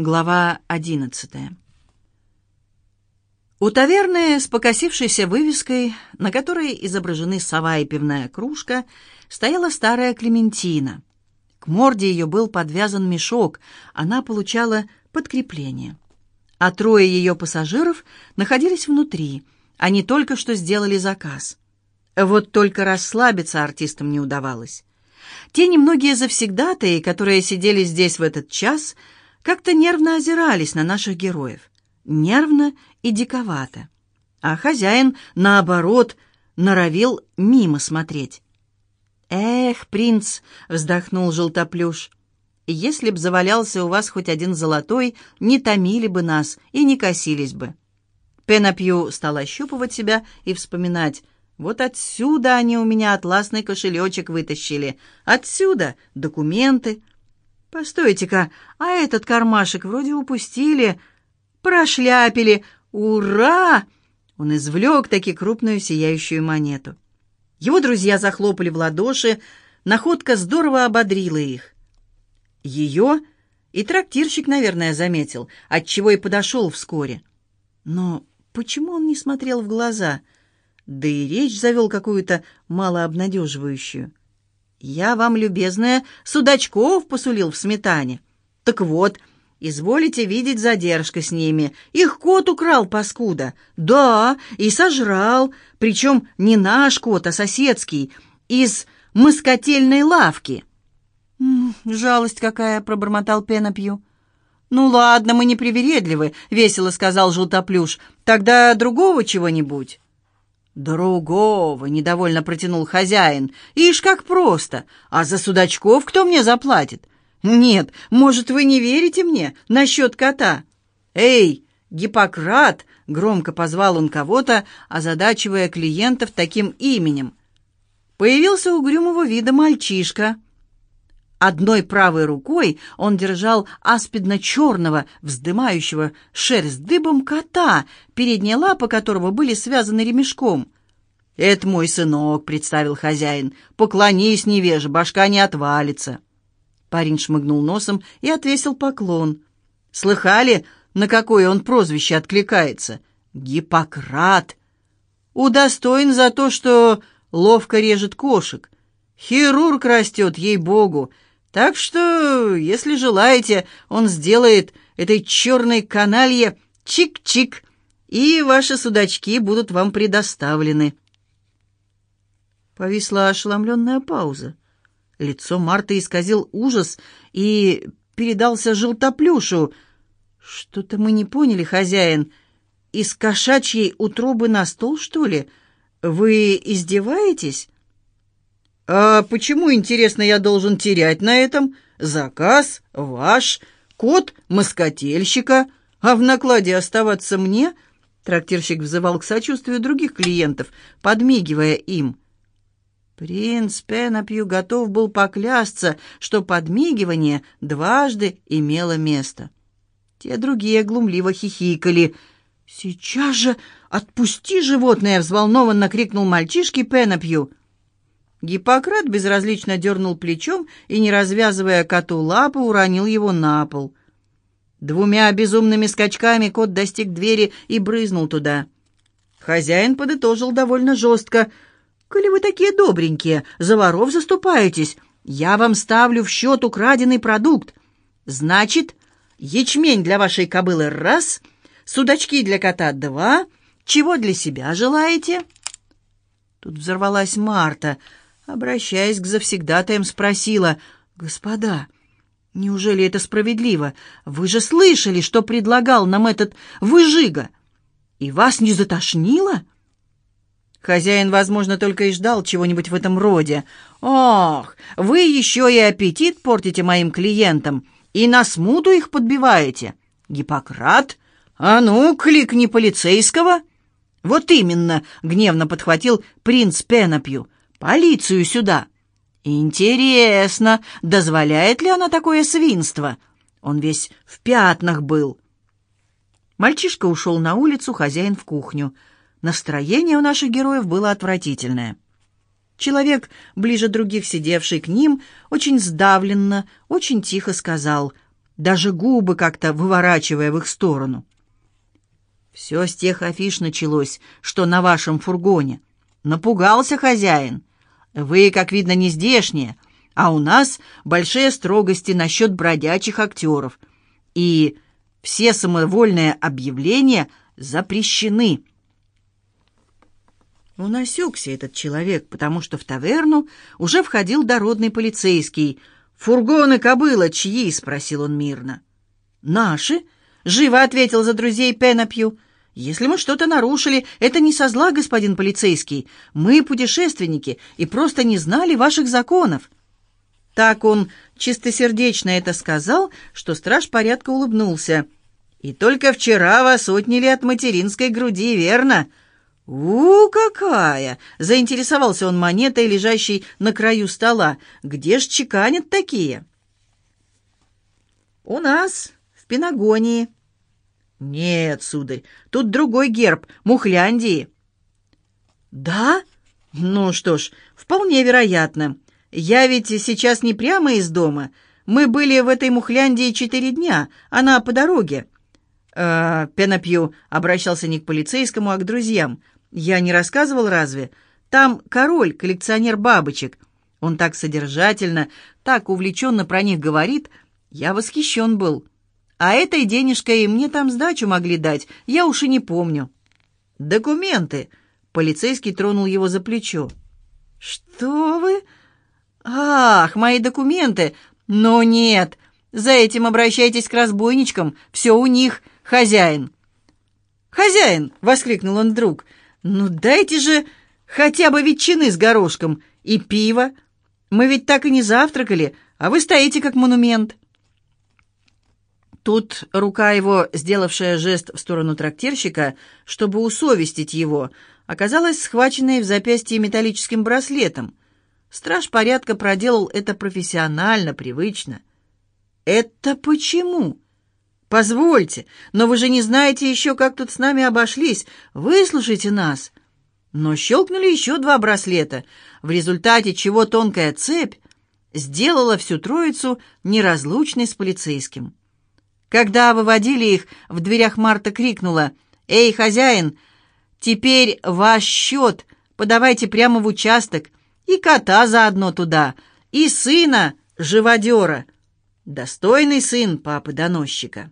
Глава одиннадцатая. У таверны с покосившейся вывеской, на которой изображены сова и пивная кружка, стояла старая Клементина. К морде ее был подвязан мешок, она получала подкрепление. А трое ее пассажиров находились внутри, они только что сделали заказ. Вот только расслабиться артистам не удавалось. Те немногие завсегдатаи, которые сидели здесь в этот час – как-то нервно озирались на наших героев. Нервно и диковато. А хозяин, наоборот, норовил мимо смотреть. «Эх, принц!» — вздохнул желтоплюш. «Если б завалялся у вас хоть один золотой, не томили бы нас и не косились бы». Пенопью стал ощупывать себя и вспоминать. «Вот отсюда они у меня атласный кошелечек вытащили. Отсюда документы, «Постойте-ка, а этот кармашек вроде упустили, прошляпили. Ура!» Он извлек таки крупную сияющую монету. Его друзья захлопали в ладоши, находка здорово ободрила их. Ее и трактирщик, наверное, заметил, отчего и подошел вскоре. Но почему он не смотрел в глаза? Да и речь завел какую-то малообнадеживающую. «Я вам, любезная, судачков посулил в сметане. Так вот, изволите видеть задержка с ними. Их кот украл, паскуда. Да, и сожрал, причем не наш кот, а соседский, из москотельной лавки». «Жалость какая!» — пробормотал Пенопью. «Ну ладно, мы не привередливы», — весело сказал Желтоплюш. «Тогда другого чего-нибудь». «Другого!» — недовольно протянул хозяин. «Ишь, как просто! А за судачков кто мне заплатит?» «Нет, может, вы не верите мне насчет кота?» «Эй, Гиппократ!» — громко позвал он кого-то, озадачивая клиентов таким именем. Появился угрюмого вида мальчишка — Одной правой рукой он держал аспидно-черного, вздымающего шерсть дыбом кота, передние лапы которого были связаны ремешком. «Это мой сынок», — представил хозяин. «Поклонись, невеже, башка не отвалится». Парень шмыгнул носом и отвесил поклон. «Слыхали, на какое он прозвище откликается? Гиппократ. Удостоен за то, что ловко режет кошек. Хирург растет, ей-богу, так что, если желаете, он сделает этой черной каналье чик-чик, и ваши судачки будут вам предоставлены. Повисла ошеломленная пауза. Лицо Марты исказил ужас и передался желтоплюшу. «Что-то мы не поняли, хозяин. Из кошачьей утробы на стол, что ли? Вы издеваетесь?» «А почему, интересно, я должен терять на этом? Заказ ваш, код москотельщика, а в накладе оставаться мне?» Трактирщик взывал к сочувствию других клиентов, подмигивая им. Принц Пенопью готов был поклясться, что подмигивание дважды имело место. Те другие глумливо хихикали. «Сейчас же отпусти животное!» — взволнованно крикнул мальчишке Пенопью. Гиппократ безразлично дернул плечом и, не развязывая коту лапы, уронил его на пол. Двумя безумными скачками кот достиг двери и брызнул туда. Хозяин подытожил довольно жестко. «Коли вы такие добренькие, за воров заступаетесь, я вам ставлю в счет украденный продукт. Значит, ячмень для вашей кобылы — раз, судачки для кота — два. Чего для себя желаете?» Тут взорвалась Марта — обращаясь к завсегдатаям, спросила, «Господа, неужели это справедливо? Вы же слышали, что предлагал нам этот выжига, и вас не затошнило?» Хозяин, возможно, только и ждал чего-нибудь в этом роде. «Ох, вы еще и аппетит портите моим клиентам, и на смуту их подбиваете. Гиппократ, а ну, кликни полицейского!» «Вот именно!» — гневно подхватил принц Пенопью. Полицию сюда. Интересно, дозволяет ли она такое свинство? Он весь в пятнах был. Мальчишка ушел на улицу, хозяин в кухню. Настроение у наших героев было отвратительное. Человек, ближе других сидевший к ним, очень сдавленно, очень тихо сказал даже губы как-то выворачивая в их сторону. «Все с тех афиш началось, что на вашем фургоне. Напугался хозяин. Вы, как видно, не здешние, а у нас большие строгости насчет бродячих актеров. И все самовольные объявления запрещены». Он осекся, этот человек, потому что в таверну уже входил дородный полицейский. «Фургоны кобыла чьи?» — спросил он мирно. «Наши?» — живо ответил за друзей Пенопью. «Если мы что-то нарушили, это не со зла, господин полицейский. Мы путешественники и просто не знали ваших законов». Так он чистосердечно это сказал, что страж порядка улыбнулся. «И только вчера вас отняли от материнской груди, верно?» «У, какая!» — заинтересовался он монетой, лежащей на краю стола. «Где ж чеканят такие?» «У нас, в Пенагонии». «Нет, сударь, тут другой герб, Мухляндии». «Да? Ну что ж, вполне вероятно. Я ведь сейчас не прямо из дома. Мы были в этой Мухляндии четыре дня, она по дороге». «Э, Пенопью обращался не к полицейскому, а к друзьям. Я не рассказывал разве? Там король, коллекционер бабочек. Он так содержательно, так увлеченно про них говорит. Я восхищен был. А этой денежкой мне там сдачу могли дать, я уж и не помню. Документы. Полицейский тронул его за плечо. Что вы? Ах, мои документы. Но нет, за этим обращайтесь к разбойничкам. Все у них, хозяин. «Хозяин!» — воскликнул он вдруг — «Ну дайте же хотя бы ветчины с горошком и пиво. Мы ведь так и не завтракали, а вы стоите как монумент». Тут рука его, сделавшая жест в сторону трактирщика, чтобы усовестить его, оказалась схваченной в запястье металлическим браслетом. Страж порядка проделал это профессионально, привычно. «Это почему?» «Позвольте, но вы же не знаете еще, как тут с нами обошлись. Выслушайте нас». Но щелкнули еще два браслета, в результате чего тонкая цепь сделала всю троицу неразлучной с полицейским. Когда выводили их, в дверях Марта крикнула «Эй, хозяин, теперь ваш счет, подавайте прямо в участок, и кота заодно туда, и сына, живодера». Достойный сын папы-доносчика.